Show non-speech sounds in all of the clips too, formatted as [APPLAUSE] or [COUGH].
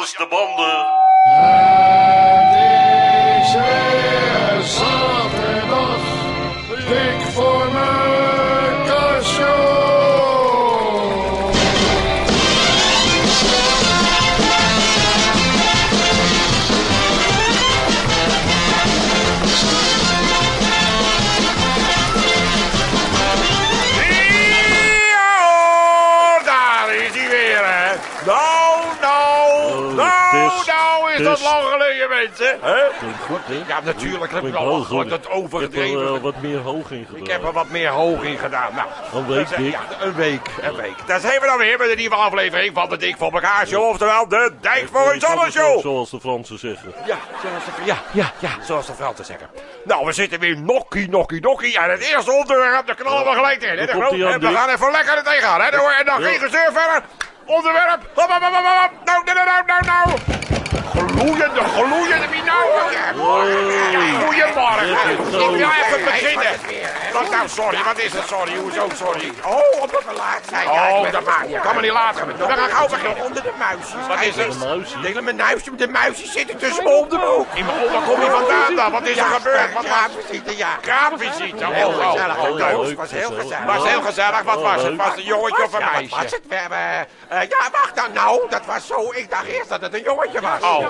alles de banden. Hè? Ja, natuurlijk heb ik al dat Ik heb er overdreven. wel wat meer hoog in gedaan. Ik heb er wat meer hoog in gedaan. Nou, Een week, Dick. Ja, een week, een week. Daar zijn we dan weer met een nieuwe aflevering van de Dik voor elkaar show. Oftewel, de Dijk voor allen show. Zoals de Fransen zeggen. Ja, zoals de, ja, ja, ja, zoals de Fransen zeggen. Nou, we zitten weer nokkie, nokkie, nokkie. En het eerste onderwerp, daar knallen we gelijk in. Hè, de groot. En we gaan even lekker er tegenaan. Hè, en dan geen gezeur verder. Onderwerp. Hop, hop, hop, hop, hop. Nou, nou, nou, nou, nou. Gloeiende, gloeiende, wie nou? Goedemorgen. Ik wil even beginnen. Wat nou, sorry, wat is het, sorry? Hoezo, sorry? Oh, Omdat we laat zijn. oh, dat maakt niet. Kan me niet later. We gaan gauw beginnen. Onder de muisjes. Wat is het? De hele muisjes, de muisjes zitten tussen mijn onderbroek. In mijn onder kom je vandaan dan? Wat is er gebeurd? Wat ja, was visite, ja. kraamvisite? Heel Oh, oh, gezellig. oh, leuk. thuis. leuk, was heel gezellig. gezellig. Was heel gezellig. Wat was het? Was het een jongetje of een meisje? was het? We hebben, eh, ja, wacht dan. Nou, dat was zo. Ik dacht eerst dat het een jongetje was. Oh.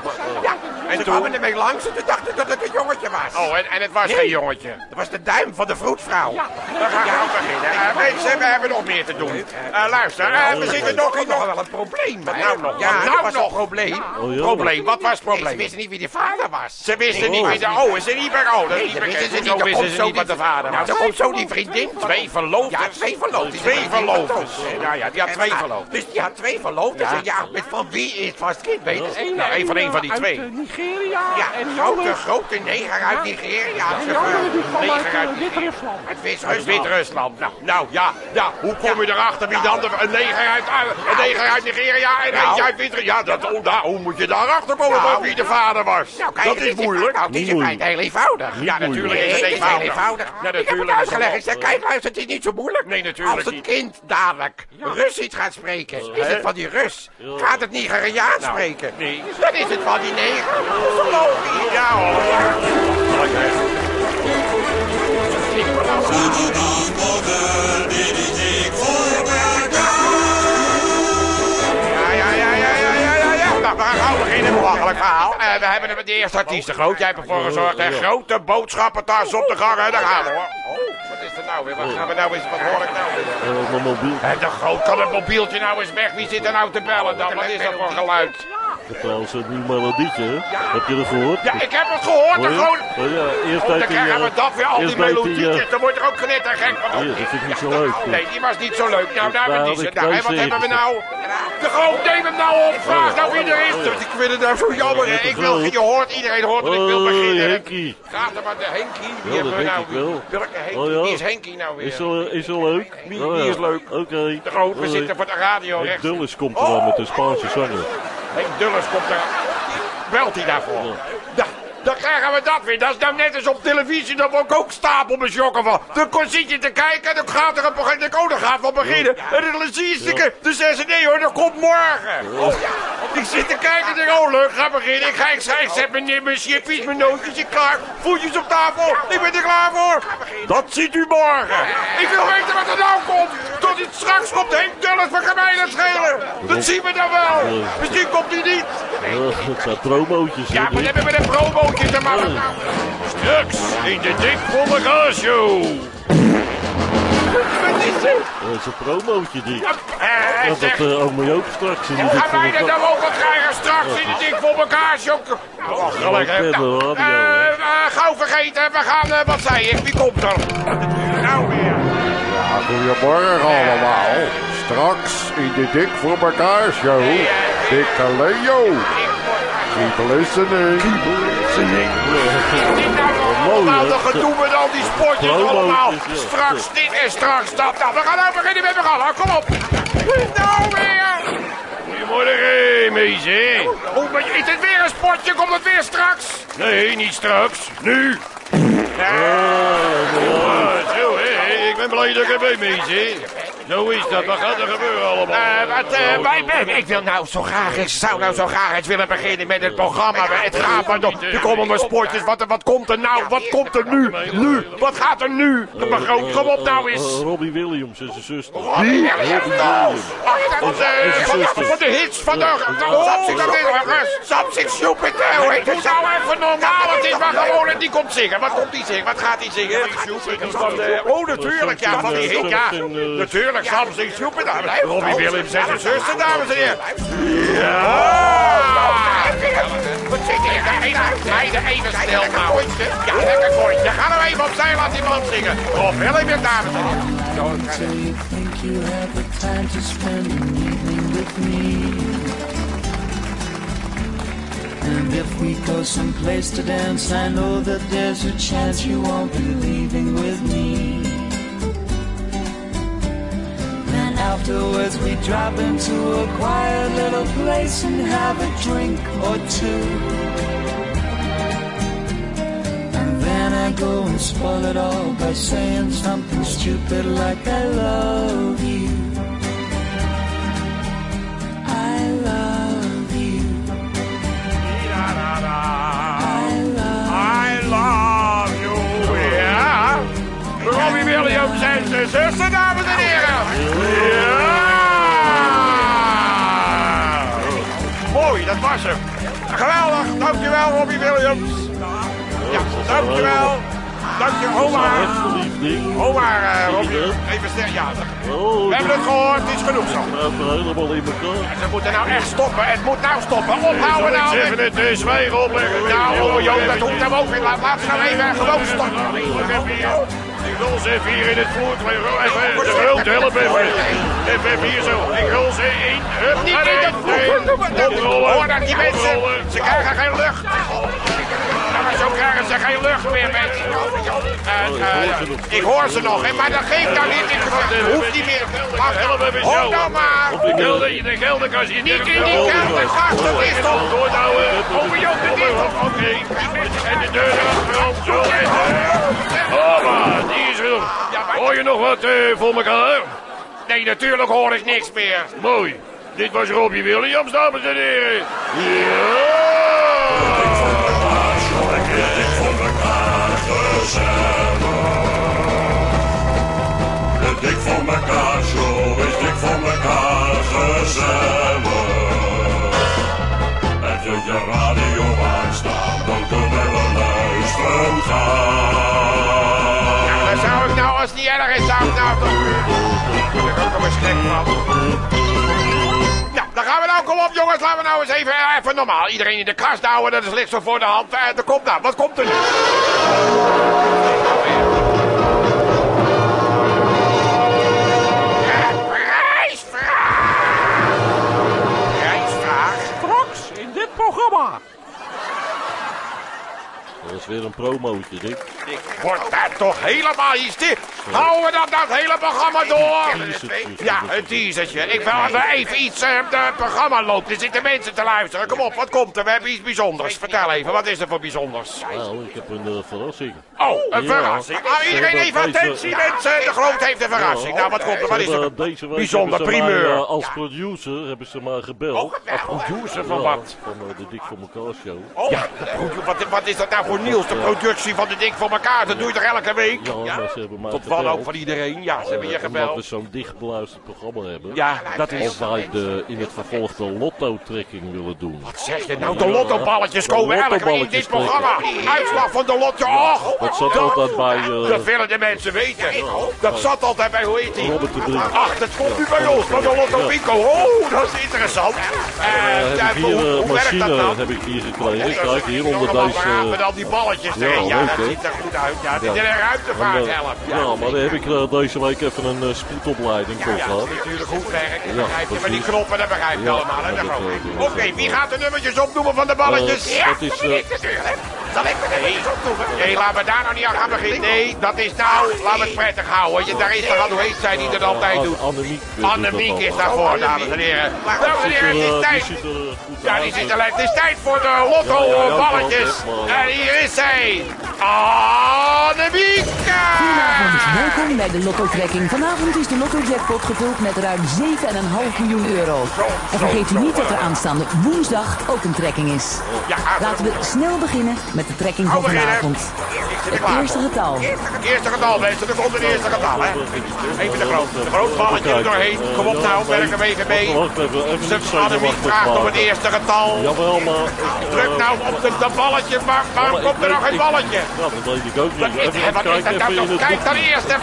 Ja, En ze toen? kwamen ermee langs en toen dacht ik dat het een jongetje was. Oh, en, en het was geen jongetje. Dat was de duim van de vroedvrouw. We gaan gauw beginnen. Eh, mensen, we hebben nog meer te doen. Eh, luister, eh, we zitten nog in nog wel een probleem. Wat nou nog? Ja, Wat dat nou was nog? een probleem. Oh, ja. Probleem, wat was het Nee, ze probleem? wisten niet wie de vader was. Ze wisten niet Nee, wie de... Oh, is er niet meer... Oh, dat is niet wisten ze niet. Dan komt ze zo wat de die- vader Nou, was? dan komt zo die vriendin. Twee verloofden? Ja, twee verloofden. Twee verloofdes. Ja, Ja, ja, die had twee verloofden. Dus die had twee verloofden. En ja, met van wie is het vast kind weten ze. Nou, een van een van die twee. Nigeria Ja, grote, grote neger uit Nigeria. en die andere die kwam uit eh, Wit-Rusland. Uit Uit Wit-Rusland. Wit-Rusland. Nou, nou, ja, ja. Hoe kom je erachter wie dan de, een neger uit, een uit Nigeria en Nou. eentje uit Wit-Rusland? Ja, dat, hoe, daar, hoe moet je daarachter komen Nou. wie de vader was? Nou, kijk, dat het is moeilijk. Nou, het is in heel eenvoudig. Ja, natuurlijk is het het eenvoudig. Ja, ik heb het natuurlijk is het uitgelegd. Ik kijk, luister, het is niet zo moeilijk. Nee, natuurlijk Als het kind dadelijk Russisch gaat spreken, is het van die Rus. Gaat het Nigeriaans Nou, spreken, nee. dan is het van die neger. Dat is logisch? Ja hoor. Nou, we. Eh, hebben de eerste artiesten groot. Jij hebt ervoor gezorgd. hè. Grote boodschappentas op de gang. hè. Daar gaan we hoor. Oh, wat is er nou weer? Wat gaan we nou eens? Wat hoor ik nou weer? Eh, mobiel. De groot, kan het mobieltje nou eens weg? Wie zit er nou te bellen dan? Wat is dat voor geluid? Heb trouwens een nieuw melodietje, hè? Heb je dat gehoord? Ja, ik heb het gehoord. Hoor groot... Oh ja, eerst Oh, dan krijgen we eh, dat weer, al die melodietjes. eh, Dan wordt er ook knettergek van. Hier, dat vind ik niet zo leuk. Nee, die was niet zo leuk. Nou, daar Daar hebben we die. ik en twee wat hebben we nou? De groot, neem hem nou op. Vraag nou wie er is. Dus ik vind het nou zo jammer. Ja, Ik wil, je hoort, iedereen hoort dat ik wil Hoi, beginnen. Henkie. Gaat er maar de Henkie. Wie Ja, hebben we nou? Welke Henkie? Oh, ja. Wie is Henkie nou weer? Is zo, is zo leuk? Wie- Oh, ja. is leuk? Oké. De groot, we zitten voor de radio rechts. Dulles komt er wel met de Spaanse zanger. Henk Dulles komt er. Belt hij daarvoor? Ja. Dan krijgen we dat weer. Dat is nou net als op televisie. Dan word ik ook stapelbesjokken van. Dan kon- zit je te kijken en dan gaat er een begin. Oh, dan gaat wel beginnen. En dan zie je zeggen ze nee hoor, dat komt morgen. Oh ja. Ik zit te kijken en denk, oh leuk, ga beginnen. Ik, ga, ik, ga, ik zet mijn, mijn chippies, mijn nootjes ik klaar. Voetjes op tafel. Ik ben er klaar voor. Dat ziet u morgen. Ik wil weten wat er nou komt. Tot het straks komt Henk Dulles van Gemeinen schelen. Dat zien we dan wel. Misschien komt hij niet. Eh, het zijn promootjes. Ja, maar Dick. hebben we een promootje te maken? Nou, Straks in de Dik voor show. Wat is het? Dat is een promootje, die. Ja, eh, hij Dat zegt, eh ook ook straks in die hoe dik gaan wij dat nou ook al krijgen straks in de Dik voor elkaar de Nou, radio, eh, hè. eh, gauw vergeten, we gaan, eh, wat zei ik, wie komt er? Nou weer. Ja, goedemorgen allemaal. Straks in de Dik voor elkaar show. Dikke Leo. Keep listening. Nog mooi, allemaal dat gedoe met al die Promootjes, allemaal. Straks dit en straks dat. Nou, we gaan nou beginnen met elkaar. Kom op. Nou weer. Goedemorgen, meisje. Oh, maar is het weer een spotje? Komt het weer straks? Nee, niet straks. Nu. Ja, zo, hè. Ik ben blij dat ik er bij meisje. Zo is dat. Wat gaat er gebeuren allemaal? Eh, wat, eh, wij, ik wil nou zo graag eens, zou nou zo graag eens willen beginnen met het programma. Het gaat maar door. Er komen maar sportjes. Wat, wat komt er nou? Wat komt er nu? Nu? Wat gaat er nu? De begroot, kom op nou Eh, eens. Robbie Williams en zijn zuster. Wie? Williams. Van de, hits van de... Oh, dat is Sapsik Jupiter, hoe heet het? nou even normaal, het is maar gewoon en die komt zingen. Wat komt die zingen? Wat gaat die zingen? Oh, natuurlijk, ja, van die hit, ja. Natuurlijk, Sapsik Jupiter. Robbie Williams en zijn zuster, dames en heren. Ja! Wat zit hier? Meiden, even stil nou. Ja, lekker koortje. Ga nou even opzij, laat die man zingen. Rob Williams, dames en heren. So you think you have the time to spend an evening with me? And if we go someplace to dance, I know that there's a chance you won't be leaving with me. Afterwards we drop into a quiet little place and have a drink or two. And then I go and spoil it all by saying something stupid like I love you. I love you. I love I love you, ja. Robbie Williams en zijn Geweldig, dankjewel Robbie Williams. Ja, dankjewel. Dankjewel, Omar. Omar, Robbie. Even stil, ja. Oh, We hebben het gehoord, het is genoeg zo. helemaal in elkaar. Ze moeten nou echt stoppen, het moet nou stoppen. Ophouden nou. Even het zwijgen opleggen. Nou, joh, dat hoeft hem ook weer. Laat, laat ze nou even gewoon stoppen. Rol ze even hier in het voertuig. Even de groot help even. Even, hier zo. Ik rol ze in. Hup, Niet in dat erin. Oprollen. Hoor dat die mensen, ze krijgen geen lucht. Maar zo krijgen ze geen lucht meer, mensen. En, eh, ik hoor ze nog, hè, maar dat geeft nou niet. Ik hoeft niet meer. Hoor zo. nou maar. Op de kelder, de kelderkast. Niet in die kelder, gast, dat is toch... Oh, joh, dat is toch... Oké. En de deur erachterop. Zo. en, eh, Hoppa, die Hoor je nog wat eh, voor elkaar? Nee, natuurlijk hoor ik niks meer. Mooi. Dit was Robbie Williams, dames en heren. Dik voor mekaar, zo is dik voor mekaar gezellig. Heb je je radio aanstaan, dan kunnen we luisteren gaan. Dan nou, als het niet erg is, ik nou ik ook nog. Nou, dan gaan we nou, kom op jongens, laten we nou eens even, eh, even normaal. Iedereen in de kast houden, dat is licht zo voor de hand. Eh, er komt nou, wat komt er nu? Eh, Prijsvraag! Prijsvraag? Straks in dit programma. Weer een promootje, Dick. Wordt dat toch helemaal hier stil? Houden we dat, dat hele programma door? Ja, een teasertje. Ik wil even, iets, eh, het programma loopt. Er zitten mensen te luisteren. Kom op, wat komt er? We hebben iets bijzonders. Vertel even, wat is er voor bijzonders? Nou, ik heb een eh, verrassing. Oh, een Ja. verrassing. Nou, iedereen even deze- attentie, mensen. De Groot heeft een verrassing. Nou, wat komt er? Wat is er? Deze week Bijzonder primeur. eh, als producer hebben ze maar gebeld. Producer van Ja, wat? Van eh, de Dik voor elkaar show. Oh, produ- wat, wat is dat nou voor nieuws? De productie van de Dik voor elkaar. Dat doe je toch elke week? Ja, maar ze hebben mij Tot gebeld. ook van iedereen. Ja, ze hebben je eh, Omdat we gebeld. zo'n dicht beluisterd programma hebben. Ja, dat is... Of wij de, in het vervolg de lotto-trekking willen doen. Wat zeg je nou? De lottoballetjes komen elke week in dit programma. Uitslag van de lotto. Och, Dat zat altijd bij eh, dat willen de mensen weten. Dat zat altijd bij, hoe heet die? Robert de Brink. Ach, dat komt nu bij ons, van de Lotto Bingo. Oh, dat is interessant. Eh, Eh, ja, heb ik hier hoe, werkt dat heb ik hier gekregen. Kijk, hier onder deze... Balletjes Ja, erin. Ja, dat ziet er goed uit. Ja, dit Ja. is een ruimtevaart eh, helpt. ja, maar daar heb ik eh, deze week even een eh, spoedopleiding voor Ja, gehad. dat is natuurlijk goed werk. Ja, begrijp je. Maar die knoppen, dat begrijp je Ja, allemaal. ja, eh, Oké, is wie gaat de nummertjes opnoemen van de balletjes? Eh, ja, dat is, dat eh, ik natuurlijk. Zal ik de? Nee, laten we daar nou niet aan gaan beginnen. Nee, dat is nou, laten we het prettig houden. Je, daar is toch al, hoe heet zij die dat altijd doet? Annemiek. is daarvoor, dames en heren. Dames en heren, er, het is eh, tijd. Die ziet er eh, Ja, die zit er lekker. Het is tijd voor de lotto Ja, ja, ja, balletjes. ja, ja. En hier is zij. Annemiek! Goedenavond, welkom bij de Lotto-trekking. Vanavond is de Lotto-jackpot gevuld met ruim 7,5 miljoen euro. En vergeet u niet dat er aanstaande woensdag ook een trekking is. Laten we snel beginnen met de trekking van vanavond. Het eerste getal. Eerste getal, mensen. Er komt een eerste getal, hè. Even de groot. De groot balletje er doorheen. Kom op nou, werk hem even mee. Wacht even, even Ze niet Annemiek zenuwachtig vraagt om het eerste getal. Jawel, maar... Druk eh, nou op de, dat balletje. Maar waarom komt er nog geen balletje? Ja, dat weet ik ook Wat niet. Even kijken, dat nou het Kijk dan eerst het.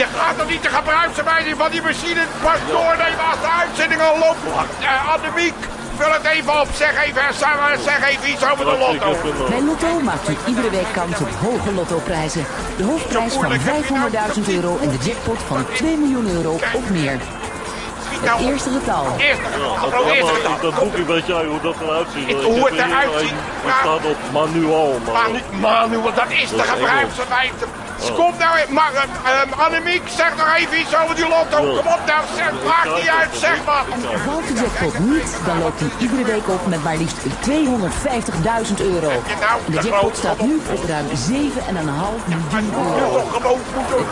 Je gaat toch niet de gebruiksaanwijzing van die machine pas doornemen als de uitzending al loopt. Uh, Annemiek, vul het even op. Zeg even, Sarah, zeg even iets over de lotto. Bij Lotto maakt u iedere week kans op hoge lottoprijzen. De hoofdprijs van 500.000 euro en de jackpot van 2 miljoen euro of meer. Het nou eerste getal. Eerste getal. Eerste dat boekje weet jij hoe dat eruit ziet. Ik- hoe het er eruit ziet, maar- staat op manual, Maar maar... nu, Manu, want dat is de Dat Kom nou even, maar eh, eh, Annemiek, zeg nog even iets over die lotto. Kom op nou, zeg, maak niet uit, zeg maar. Valt de jackpot niet, dan loopt hij iedere week op met maar liefst 250.000 euro. En de jackpot staat nu op ruim 7,5 miljoen euro.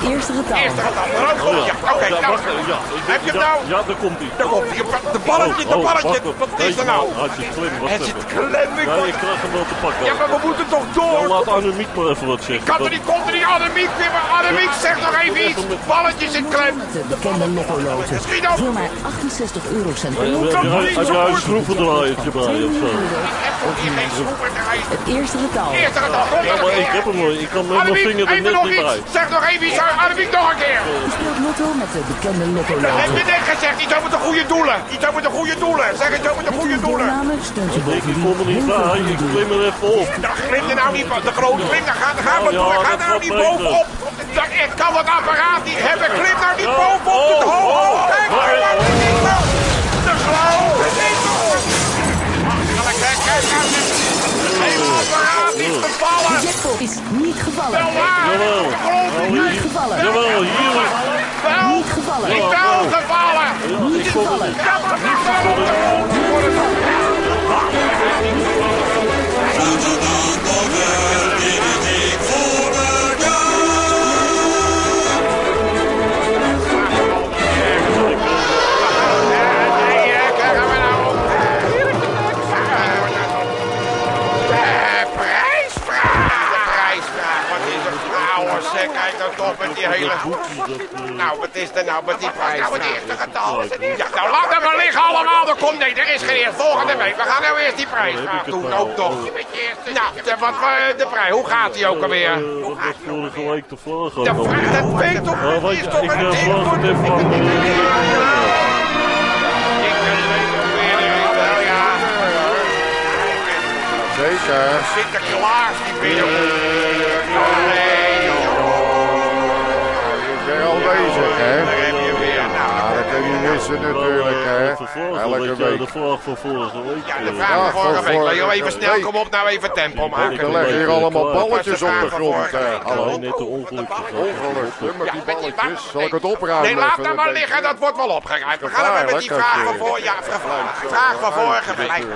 Het eerste getal. Eerste getal. Oh, ja. Oké, ja, nou. Ik Heb je hem nou? Ja, daar komt hij. Daar komt hij. De balletje, de Oh, oh, balletje. Wat is er nou? man, Hij zit klem, wacht Het zit klem. Ik ik krijg hem wel te pakken. Ja, maar we moeten toch door. laat Annemiek maar even wat zeggen. Kan er niet, komt er niet Annemiek weer, maar Annemiek zegt nog even iets. Balletje zit klem. Met de bekende op. Voor maar 68 eurocent Heb jij- Heb een schroevendraaiertje bij of zo? Heb. Het eerste getal. Eerste getal. Ja, er maar nog ik heb hem nooit. Ik kan met mijn vinger er net nog niet bij. iets. Zeg nog even iets. Annemiek, nog een keer. U speelt lotto met de bekende Heb lottoloten. je net gezegd, iets over de goede doelen. Iets over de goede doelen. Zeg iets over de goede doelen. Ik kom er niet bij. Ik klim er even op. Dan glimt er nou niet van. De grote klim, daar gaat, dat nou niet beter. Bovenop. Dat, ik kan het apparaat niet hebben. Klim nou niet bovenop. Oh, Het hoog, oh. hoog. Kijk, Waar- kijk, kijk, oh. kijk, kijk. De grote ding. Kijk, kijk, kijk. kijk. Het hele apparaat is De gevallen. jackpot is niet gevallen. Wel waar. Jawel. De Nou. Niet gevallen. Jawel, hier. Wel. Niet gevallen. Ik wel gevallen. Niet gevallen. Ja, maar niet gevallen. Nou, hoor, zeg, kijk nou toch met die hele... Nou, wat is er nou met die prijs? Nou, het eerste getal is het eerste. Ja, nou, laat hem maar liggen allemaal. Er komt, nee, er is geen eerst. Volgende week. We gaan nou eerst die prijsvraag doen. Ook toch. Nou, de, wat, eh, de prijs. Hoe gaat die ook alweer? Eh, Dat was vorige week de vraag. De ook. vraag, dat weet toch niet? Die is toch ik een eh, ding voor de... Zeker. Sinterklaas die binnen. Ben missen natuurlijk, hè? Elke Elke week. De vraag van vorige week. ja, de eh, vraag van vorige week. vorige Leo, even snel. week. Kom op, nou even tempo Er maken. liggen hier allemaal balletjes op de grond? Hallo? Net de ongelukkige. Ongeluk, met die Ja, met die balletjes. ba- Zal ik het opruimen? Nee, laat dat maar Dat liggen. Dat wordt wel opgeruimd. We gaan even met die vraag van voor... Ja, vraag, vraag van vorige week.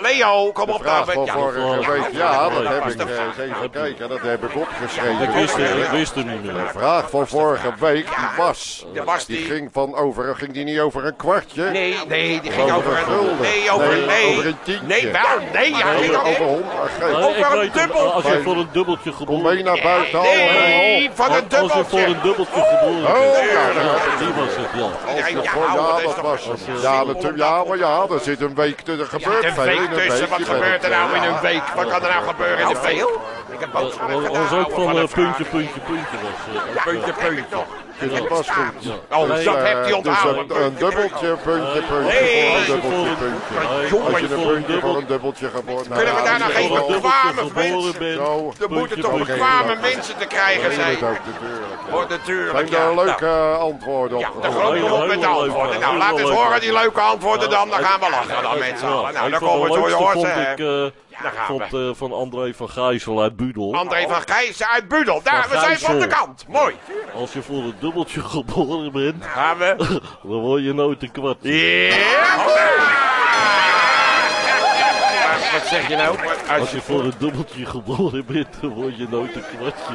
Leo, kom op nou Vraag van vorige week. Ja, dat heb ik de eh, even kijken. Dat heb ik opgeschreven. Ik wist het, ik natuurlijk. wist het niet De meer. vraag van vorige week, die was. De was Die die... ging van over, ging die niet over een kwartje? Nee, nee, die ging Over over een gulden. Nee, over Nee, nee. over een tientje. Nee, wel, nee, ja, ging Over, over over... honderd. Over een dubbel. Als je voor een dubbeltje Kom geboren mee naar buiten, Nee, van een Als je voor dubbeltje. een dubbeltje geboren Oh, ja, dat Die was het, ja. Ja, ja, ja, dat dat was het. Ja, dat natuurlijk, ja, maar ja, er zit een week, er Ja, gebeurt een week in een tussen. Wat gebeurt er nou in ja. een week? Wat kan er nou gebeuren in een week? Ik heb Dat boodschappen was gedaan. ook van ouwe, een een vraag. puntje, puntje, puntje was. eh, ook, Puntje, eh, puntje. Dat was goed. Oh, Dus, dat eh, hebt hij dus onthouden. een, een dubbeltje, puntje, puntje, Nee. voor een dubbeltje, puntje. Als je een voor een puntje voor een dubbeltje geboren Kunnen we daar nog Als je even voor een kwamen dubbeltje mensen? geboren bent, Zo. Er moeten toch bekwame mensen te krijgen Dat zijn. Oh, natuurlijk. Zijn ja. daar Nou, leuke antwoorden op? Ja, de met de antwoorden. Nou, laat eens horen die leuke antwoorden dan. Dan gaan we lachen dan met z'n allen. Nou, dan komen we door je horsen. Vond ik eh, van André van Gijzel uit Budel. André van Gijzen uit Budel. Daar, we zijn van de kant. Mooi. Als je voor een dubbeltje geboren bent, Gaan we. [LAUGHS] dan word je nooit een kwart. Ja! Wat zeg je nou? Als je voor een dubbeltje geboren bent, dan word je nooit een kwartje.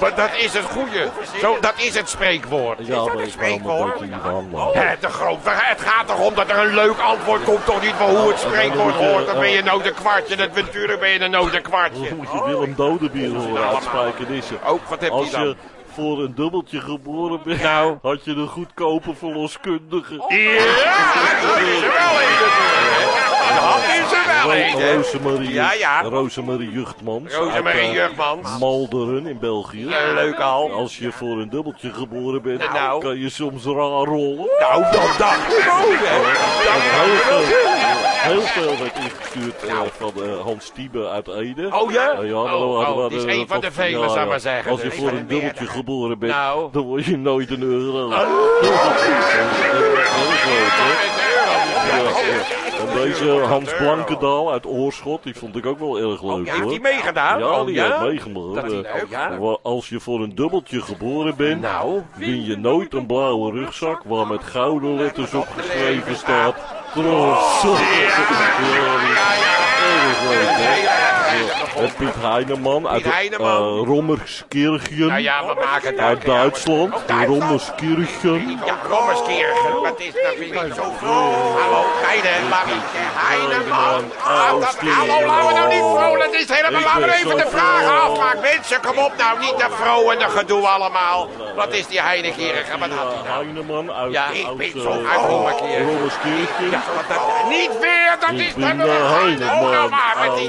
Maar dat is het goede. Zo, dat is het spreekwoord. Ja, maar ik kwam een de groot, het gaat toch om dat er een leuk antwoord komt, toch niet van hoe het spreekwoord hoort. Dan ben je nooit een kwartje, dat natuurlijk ben je dan nooit een kwartje. Dan moet je Willem Dodebier horen uit Spijkenissen. Ook, wat heb Als hij dan? je voor een dubbeltje geboren bent, Nou. had je een goedkope verloskundige. Ja, dat is wel een. Dat is er wel een. hè. Rosemarie, Ja, ja. Rosemarie Juchtmans. Rosemarie eh, Juchtmans. Malderen in België. Ja, leuk al. Als je voor een dubbeltje geboren bent, Nou. kan je soms raar rollen. Nou, dat dacht ik ook, hè. Heel veel, werd ingestuurd eh, van eh, Hans Tiebe uit Ede. Oh ja? Ja, Oh, oh, het is een van de van- velen, zou ik maar zeggen. Als je voor een dubbeltje meerdere. geboren bent, Nou. dan word je nooit een euro. Oh. Heel hè? Ja, ja. En deze Hans Blankendaal uit Oorschot, die vond ik ook wel erg leuk Oh, ja, heeft hoor. hij meegedaan? Ja, Oh, die ja? heeft meegemaakt. Eh, wa- Als je voor een dubbeltje geboren bent, Nou. win je nooit een blauwe rugzak waar met gouden letters op geschreven staat. Trots. Ja, hè? Ja. Piet Heineman uit Heineman. uh, Rommerskirchen Nou ja, we maken het uit Duitsland. Rommerskirchen. Ja, Rommerskirchen, wat is dat weer zo Hallo, Heide, Marietje, Heineman. Dat- Hallo, laten we nou niet vrolijk, het is helemaal, Ik laten we even de vragen afmaken. Mensen, kom op nou, niet de vrouw en de gedoe allemaal. Wat is die Heinekerige, wat had hij nou? Heineman uit, Ja, ik ben eh, zo uit Rommerskirchen. Rommerskirchen. Ja, wat dat- niet weer, dat Ik is Heineman. Oh, nou maar, ik Als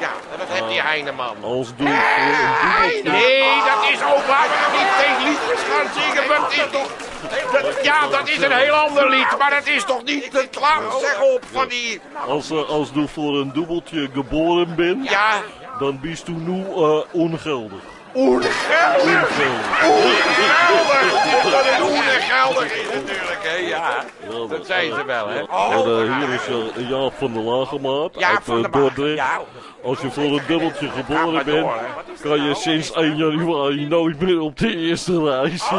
Ja, dat heeft die Heineman. Als doe ik voor een dubbeltje. Nee, dat is ook waar we nog niet tegen liedjes gaan zingen. Maar het is toch... dat- ja, dat is een heel ander lied, maar dat is toch niet de klank, zeg op, van die... Als, eh, als du voor een dubbeltje geboren bent, Ja, dan bist du nu eh, ongeldig. Ongeldig. Ongeldig! Dat het ongeldig is natuurlijk, hè, ja. Dat zijn ze wel, hè. En eh, hier is eh, Jaap van der Lagemaat Ja, uit eh, Maag, Dordrecht. ja. Als je voor een dubbeltje geboren bent, kan je sinds 1 januari nooit meer op de eerste rij zitten.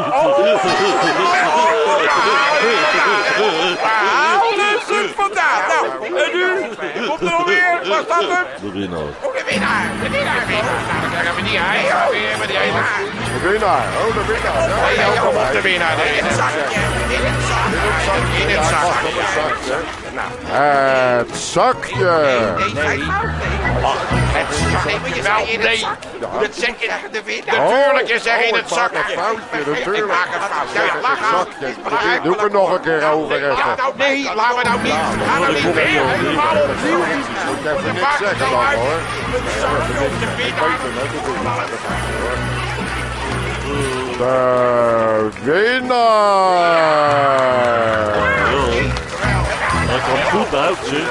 Halen ze het vandaan? Nou, en nu? Komt er alweer? Was dat hem? De winnaar. Oh, de winnaar! De winnaar! winnaar. Winnaar. Oh, de winnaar. Ja, ja, kom op ja. de winnaar. In het zakje. In het zakje. In het Ja, zakje. op het zakje. Het zakje. Nee. Het zakje. Wel, nee. Het zakje. De winnaar. Natuurlijk is er in Oh, het ik zakje. een foutje, Ik natuurlijk. maak een fout. Ja, ja, gaan. Zakje. Doe ik er nog een keer over Ja, nou, nee, laten we nou niet. Gaan we niet weer helemaal opnieuw. Moet even niks zeggen nou dan hoor. De winnaar. De winnaar. Hij kwam goed uit, zeg.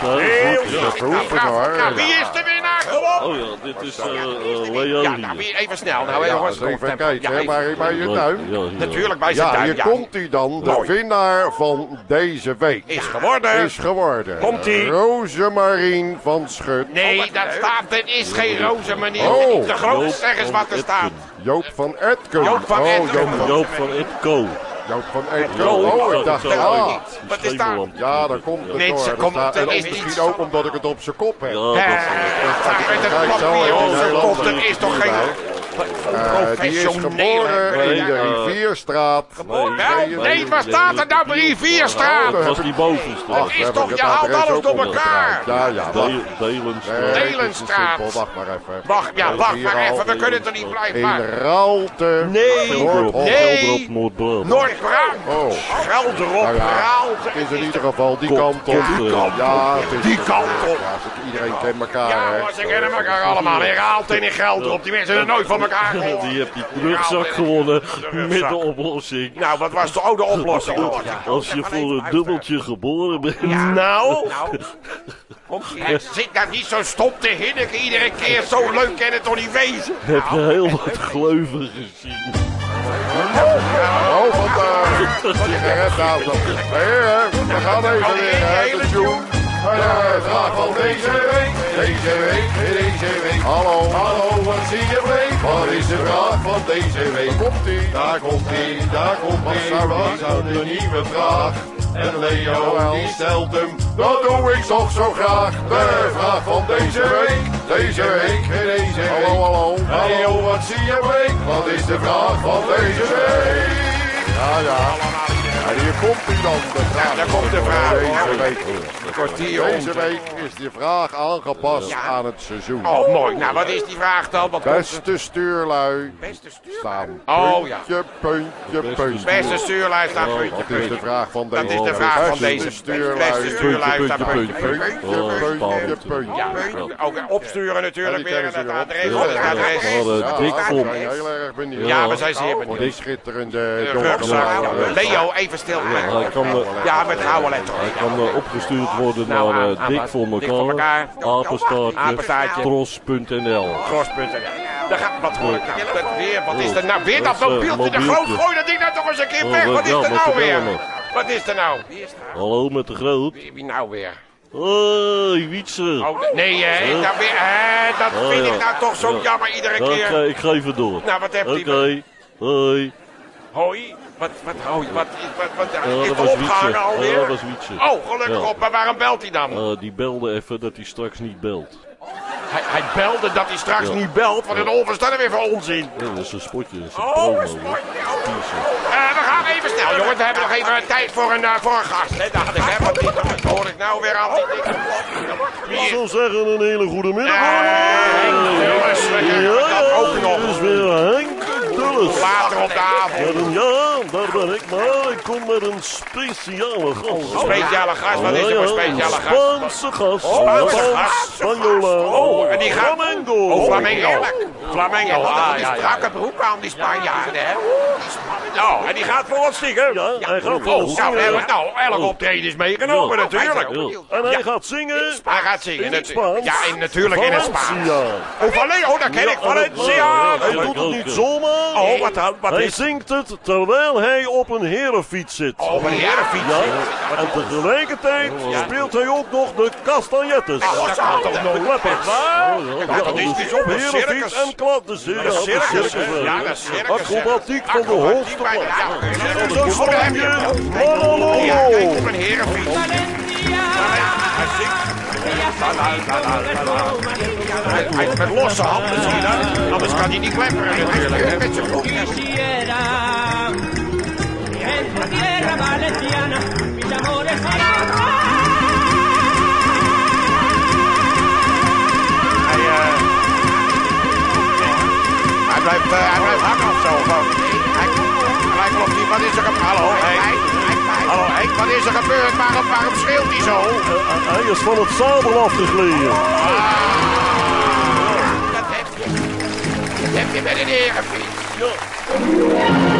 Ja, hè? heel goed. Ja. proeven, Nou, hoor. wie is de winnaar? Kom op. Oh ja, dit is eh eh, Leo Ja, hier. nou, even snel. Nou, Ja, even even kijken, Ja, even- bij, je Ja, duim. ja, ja. Natuurlijk bij zijn Ja, duim. hier ja. komt hij dan, de Mooi. winnaar van deze week. Is geworden. Is geworden. Komt-ie. Rosemarien van Schut. Nee, dat staat, er is geen roze manier. Oh. De groot, Joop zeg eens wat er staat. Joop van Etken. Joop van oh, Etken. Joop van, Joop van Etco. Joop van Oh, dat ik dacht, is zo ah. uit. Wat is daar? Ja, daar komt het Mensen, door. kom, Dat staat- er en is misschien ook omdat ik het op zijn kop heb. Ja, dat het op zijn kop, dat is toch geen Eh, die is geboren in Nee, de Rivierstraat. Wel, nee, waar staat er nou bij die vierstraat? dat was die bovenste. Ach, is heb toch- je haalt alles door elkaar. Ja, ja, wacht. De- Delenstraat. Nee. Wacht maar even. Wacht, ja, wacht maar even, we kunnen het er niet blijven In maken. Raalte. Nee, Gelderop, nee. Noord-Brabant. Oh, Gelderop, nou Raalte. het is in ieder geval die kant op. eh, Ja, het is Die kant op. Iedereen kent elkaar. Ja, ze kennen elkaar allemaal. In Raalte en in Gelderop. Die mensen hebben nooit van elkaar gehoord. [LAUGHS] Die heeft die rugzak gewonnen met de oplossing. Nou, wat was de oude [LAUGHS] oplossing? Als je voor een dubbeltje geboren bent, [LAUGHS] Nou, En zit daar niet zo stom te hinniken iedere keer. Zo leuk kan het toch niet wezen? heb je heel wat gleuven gezien. Oh, van de sigaretdatum. Heren, we gaan even weer hè, de tune. De vraag van deze week, deze week, deze week. Hallo, hallo, wat zie je week? Wat is de vraag van deze week? Komt ie, daar komt ie, daar komt ie. Wat zou de nieuwe vraag En Leo die stelt hem, dat doe ik toch zo graag. De vraag van deze week, deze week, deze week. Hallo, hallo. Leo, wat zie je week? Wat is de vraag van deze week? Ja, ja. Ja, hier komt hij dan, de vraag. daar komt de vraag. Deze week. kwartier Deze om. week is die vraag aangepast Ja. aan het seizoen. Oh, mooi. Nou, wat is die vraag dan? Wat? Beste stuurlui Beste stuur. staan. Oh, ja. Puntje, puntje, puntje. Beste stuurlui staat puntje, Wat is de puntje. vraag van deze Dat is de vraag van deze. stuurlui. Beste stuurlui staat Puntje, puntje, puntje, puntje. puntje. Oh, Puntje, puntje. Ja, puntje. Ook opsturen natuurlijk Ja, weer. Het adres. Het adres. Ja, Ja, voor zijn heel erg benieuwd. Ja, we zijn zeer benieuwd. schitterende Leo, even stil. Hij kan, eh, Ja, met gouden letters. hij kan eh, opgestuurd worden Nou, naar aan dik voor elkaar, apenstaartje, tros.nl. Crosspunten. Daar gaat, wat hoor nou? Weer, wat is er nou? Weer dat is, eh, de groot. Gooi dat ding nou toch eens een keer Oh, weg. wat- is ja, er nou weer? Wat is er nou? Hallo met de groot. Wie nou weer? Hoi, Wietse. Oh, nee, hè? Huh? Dat, weer, hè? dat Oh, vind ja. ik nou toch zo Ja. jammer iedere Oké, keer. ik geef het door. Nou, wat heb Oké, je? hoi. Hoi? Wat, wat, hoi, wat, wat, wat, Ja, is dat was Wietse. alweer? Ja, dat was Wietse. Oh, gelukkig op. Maar waarom belt hij dan? Eh, die belde even dat hij straks niet belt. Hij, hij belde dat hij straks Ja. niet belt. Wat een onverstandig weer voor onzin. Ja, dat is een spotje. Dat is een Oh, promo, een spotje. Eh, we gaan even snel, jongens. We hebben nog even tijd voor een, voor een gast. Hè, dacht ik, hè? Wat wat hoor ik nou weer al? Wie Ik zou zeggen een hele goede middag. Henk Dulles, we Ja, dat ook nog. dit is weer Henk Dulles. Later op de Met avond. een, ja, daar ben ik, maar ik kom met een speciale gast. Speciale gast, wat is er voor speciale gast? Spaanse gast. Spaanse Spaans, gast. Spanjola. Oh, en die gaat... Flamengo. Oh, Flamengo. Flamengo, ah, ja, ja. strakke broek aan, die Spanjaarden, hè? Nou, en die gaat voor ons zingen. Ja, hij gaat voor Oh, ons nou, zingen. elk, nou, elk optreden is meegenomen, natuurlijk. En hij gaat zingen Hij gaat zingen, in het. Spaans. Ja, natuurlijk in het Spaans. Valencia. Oh, Valeo, dat ken ik, Valencia. Hij doet het niet zomaar. Oh, wat, wat Hij zingt het terwijl hij op een herenfiets zit. Oh, een herenfiets. Ja, en tegelijkertijd speelt hij ook nog de castagnettes. Oh, dat gaat toch de nooit. kleppers. Waar? Ja, dat is dus dus op herenfiets en klap. De circus. Circus, de circus. Ja, Acrobatiek van de hoogste de- klasse. ja, Ja, je hem. Manolo. Ja, kijk, op een herenfiets. Hij zingt. Hij, met losse handen, zie je dat? Anders kan hij niet klepperen natuurlijk. hè, Met zijn voetjes. Tu tierra valenciana mis amores serán Hij, eh, hij blijft, eh, hij blijft hangen of zo. Gewoon. Hij, hij klopt niet. Wat is er gebeurd? Hallo, Henk. Hallo, Henk. Wat is er gebeurd? Waarom, waarom schreeuwt hij zo? Eh, Hij is van het zadel afgegleden. Dat heb je. Dat heb je met een herenfiets. Eh,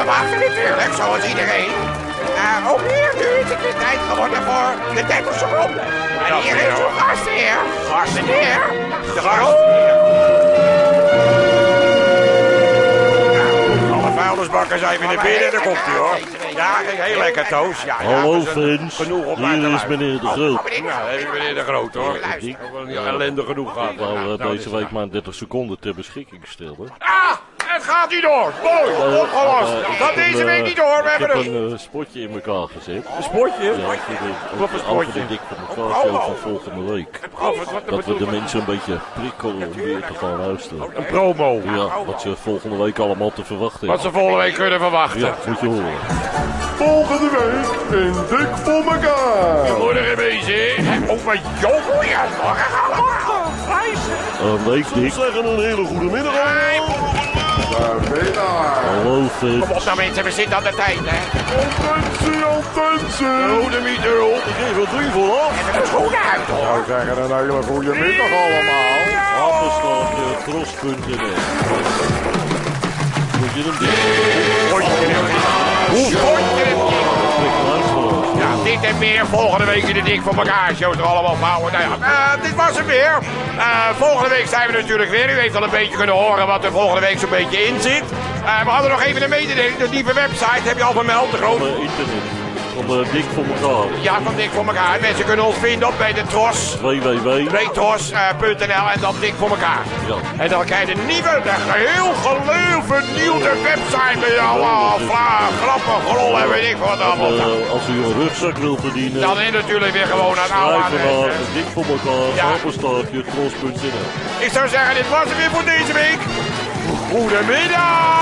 op te wachten natuurlijk, zoals iedereen. Eh, ook hier, nu is het weer tijd geworden voor de Dekelse ronde. En hier is uw gastheer. Gastheer. De gastheer. Alle vuilnisbakken zijn weer naar binnen, daar komt hij hoor. Ja, ging heel lekker toos. Ja, ja, Hallo we fans, Genoeg om naar te hier is meneer de Oh, Groot. Nou, dat is meneer de Groot hoor. Ik Ja, ellende genoeg gehad. Ik wou eh, Nou, deze week maar 30 seconden ter beschikking stellen. Ah, gaat niet door. Mooi, opgelost. Ik Dat heb deze week eh, niet door. We Ik hebben heb een... een eh, spotje in elkaar gezet. Een spotje? Ja, Wat een over de spotje? dik van elkaar show van volgende week. Oh, Dat we de mensen een beetje prikkelen om weer te gaan luisteren. Een promo. Ja, wat ze volgende week allemaal te verwachten Wat ze volgende week kunnen verwachten. Ja, moet je horen. Volgende week in Dik voor elkaar. Goedemorgen, wezen. Oh, maar joh. Goedemorgen allemaal. Een week dik. zeggen een hele goede middag. De winnaar. Hallo Kom fans. op nou mensen, we zitten aan de tijd, hè. Attentie, attentie. Goede mieter, Ik geef er drie voor af. Even de schoenen uit, hoor. zou zeggen een hele goede middag allemaal. Apenstaartje, tros.nl. Moet je hem dicht? Vond je hem niet? Vond je hem niet? Dit en meer volgende week in de Dik voor elkaar show. Er allemaal vrouwen. Nou ja, dit was hem weer. Eh, volgende week zijn we natuurlijk weer. U heeft al een beetje kunnen horen wat er volgende week zo'n beetje in zit. Eh, we hadden nog even een mededeling. De nieuwe website heb je al vermeld. De grote Eh, internet. Van eh, Dik voor elkaar. Ja, van Dik voor elkaar. Mensen kunnen ons vinden op bij de Tros. www. Retros.nl en dan Dik voor elkaar. Ja. En dan krijg je de nieuwe, de geheel geleeuw vernieuwde website met allemaal vla, grappen, grol en weet ik wat allemaal. Eh, als u een rugzak wil verdienen, Dan is natuurlijk weer gewoon aan oude adres. naar Dik voor elkaar, Ja. tros.nl. Ik zou zeggen, dit was het weer voor deze week. Goedemiddag!